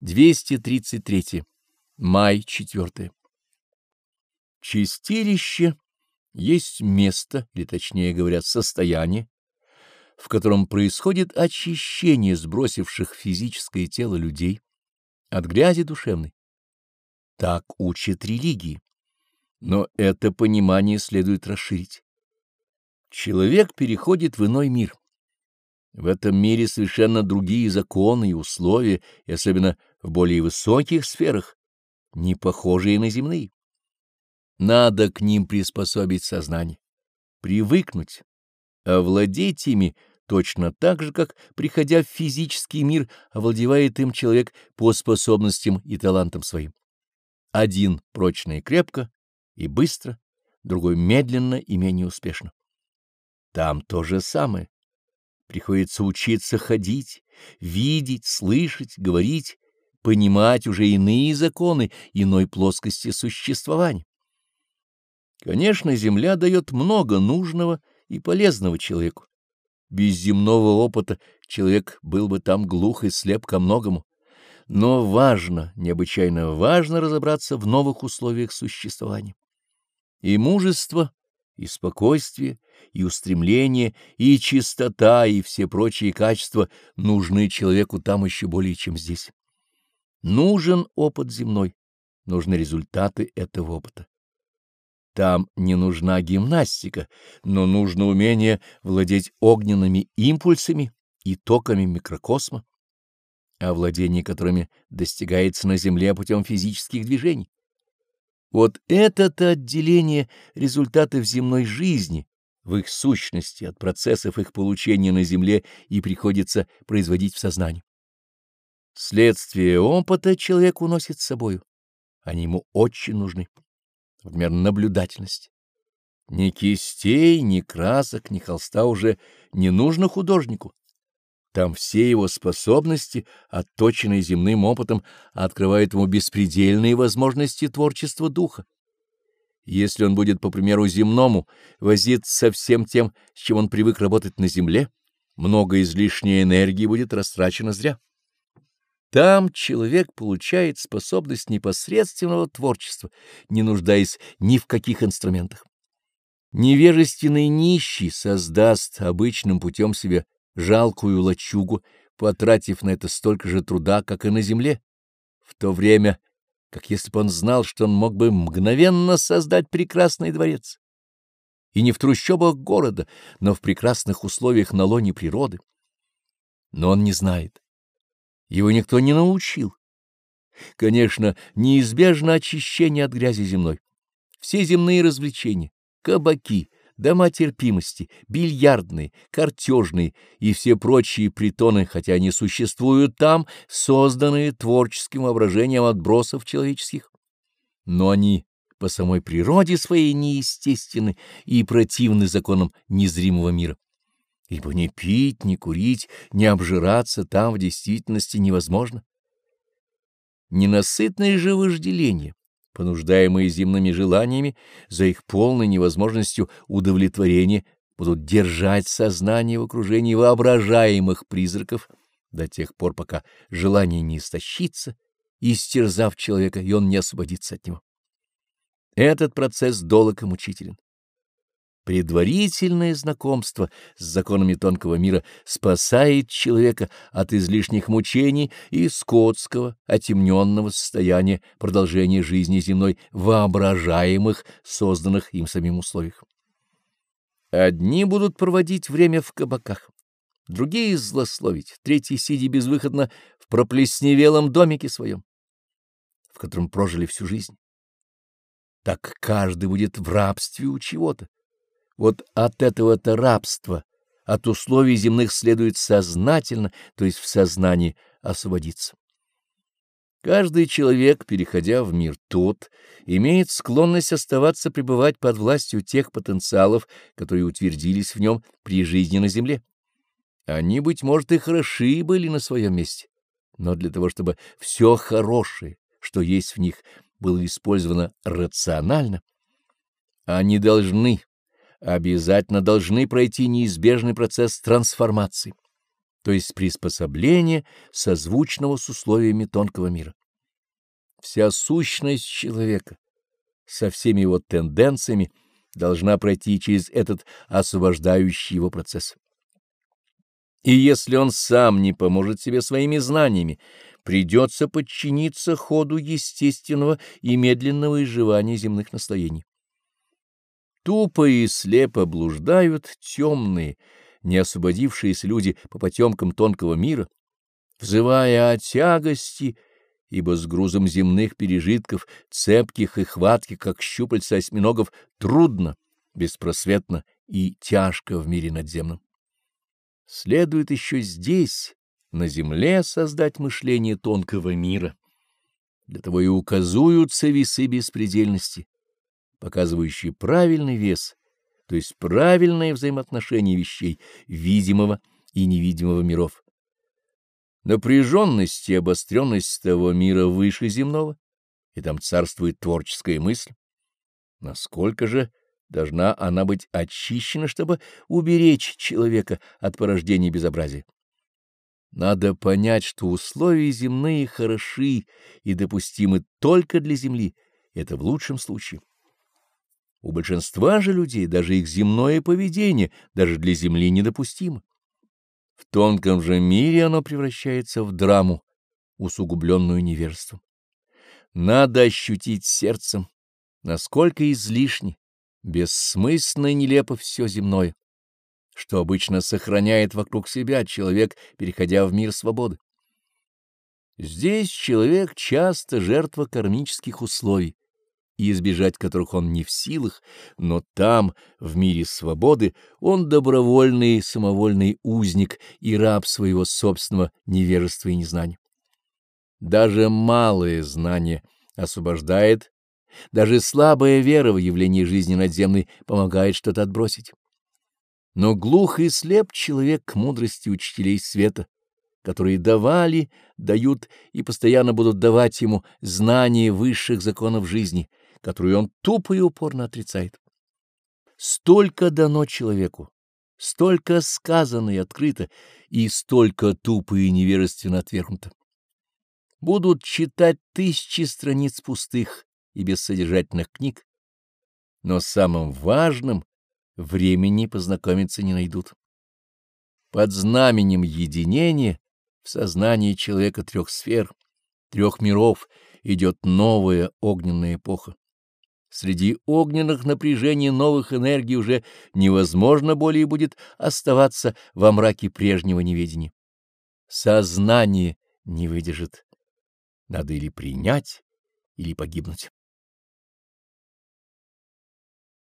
233. Май 4. Чистилище есть место, или точнее говоря, состояние, в котором происходит очищение сбросивших физическое тело людей от грязи душевной. Так учат религии. Но это понимание следует расширить. Человек переходит в иной мир в этом мире совершенно другие законы и условия, и особенно в более высоких сферах, не похожие на земные. Надо к ним приспособить сознание, привыкнуть, овладеть ими точно так же, как, приходя в физический мир, овладевает им человек по способностям и талантам своим. Один прочно и крепко, и быстро, другой медленно и менее успешно. Там то же самое. Приходится учиться ходить, видеть, слышать, говорить, понимать уже иные законы иной плоскости существования. Конечно, Земля дает много нужного и полезного человеку. Без земного опыта человек был бы там глух и слеп ко многому. Но важно, необычайно важно разобраться в новых условиях существования. И мужество и спокойствие, и устремление, и чистота, и все прочие качества нужны человеку там еще более, чем здесь. Нужен опыт земной, нужны результаты этого опыта. Там не нужна гимнастика, но нужно умение владеть огненными импульсами и токами микрокосма, овладение которыми достигается на Земле путем физических движений. Вот это-то отделение результатов земной жизни в их сущности от процессов их получения на земле и приходится производить в сознании. Следствие опыта человек уносит с собою. Они ему очень нужны. Например, наблюдательность. Ни кистей, ни красок, ни холста уже не нужно художнику. Там все его способности, отточенные земным опытом, открывают ему беспредельные возможности творчества духа. Если он будет, по примеру земному, возиться со всем тем, с чем он привык работать на земле, много излишней энергии будет растрачено зря. Там человек получает способность непосредственного творчества, не нуждаясь ни в каких инструментах. Невежественный нищий создаст обычным путем себе жалкую лачугу, потратив на это столько же труда, как и на земле, в то время, как если бы он знал, что он мог бы мгновенно создать прекрасный дворец. И не в трущобах города, но в прекрасных условиях на лоне природы. Но он не знает. Его никто не научил. Конечно, неизбежно очищение от грязи земной. Все земные развлечения, кабаки, дома терпимости, бильярдные, картежные и все прочие притоны, хотя они существуют там, созданные творческим воображением отбросов человеческих. Но они по самой природе своей неестественны и противны законам незримого мира. Ибо не пить, не курить, не обжираться там в действительности невозможно. Ненасытное же вожделение, понуждаемые земными желаниями, за их полной невозможностью удовлетворения, будут держать сознание в окружении воображаемых призраков до тех пор, пока желание не истощится, истерзав человека, и он не освободится от него. Этот процесс долг и мучителен. Предварительное знакомство с законами тонкого мира спасает человека от излишних мучений и скотского, отемненного состояния продолжения жизни земной воображаемых, созданных им самим условиях. Одни будут проводить время в кабаках, другие — злословить, третьи — сидя безвыходно в проплесневелом домике своем, в котором прожили всю жизнь. Так каждый будет в рабстве у чего-то вот от этого-то рабства, от условий земных следует сознательно, то есть в сознании, освободиться. Каждый человек, переходя в мир тот, имеет склонность оставаться пребывать под властью тех потенциалов, которые утвердились в нем при жизни на земле. Они, быть может, и хороши были на своем месте, но для того, чтобы все хорошее, что есть в них, было использовано рационально, они должны обязательно должны пройти неизбежный процесс трансформации. то есть приспособление, созвучного с условиями тонкого мира. Вся сущность человека со всеми его тенденциями должна пройти через этот освобождающий его процесс. И если он сам не поможет себе своими знаниями, придется подчиниться ходу естественного и медленного изживания земных наслоений. Тупо и слепо блуждают темные, не освободившиеся люди по потемкам тонкого мира, взывая о тягости, ибо с грузом земных пережитков, цепких и хватких, как щупальца осьминогов, трудно, беспросветно и тяжко в мире надземном. Следует еще здесь, на земле, создать мышление тонкого мира. Для того и указуются весы беспредельности, показывающие правильный вес, то есть правильное взаимоотношение вещей, видимого и невидимого миров. Напряженность и обостренность того мира выше земного, и там царствует творческая мысль. Насколько же должна она быть очищена, чтобы уберечь человека от порождения безобразия? Надо понять, что условия земные хороши и допустимы только для Земли, это в лучшем случае. У большинства же людей даже их земное поведение даже для Земли недопустимо. В тонком же мире оно превращается в драму, усугубленную неверством. Надо ощутить сердцем, насколько излишне, бессмысленно и нелепо все земное, что обычно сохраняет вокруг себя человек, переходя в мир свободы. Здесь человек часто жертва кармических условий, и избежать которых он не в силах, но там, в мире свободы, он добровольный самовольный узник и раб своего собственного невежества и незнания. Даже малое знание освобождает, даже слабая вера в явление жизни надземной помогает что-то отбросить. Но глух и слеп человек к мудрости учителей света, которые давали, дают и постоянно будут давать ему знания высших законов жизни, которую он тупо и упорно отрицает. Столько дано человеку, столько сказано и открыто, и столько тупо и невежественно отвергнуто. Будут читать тысячи страниц пустых и бессодержательных книг, но самым важным времени познакомиться не найдут. Под знаменем единения в сознании человека трех сфер, трех миров идет новая огненная эпоха. Среди огненных напряжений новых энергий уже невозможно более будет оставаться во мраке прежнего неведения. Сознание не выдержит. Надо или принять, или погибнуть.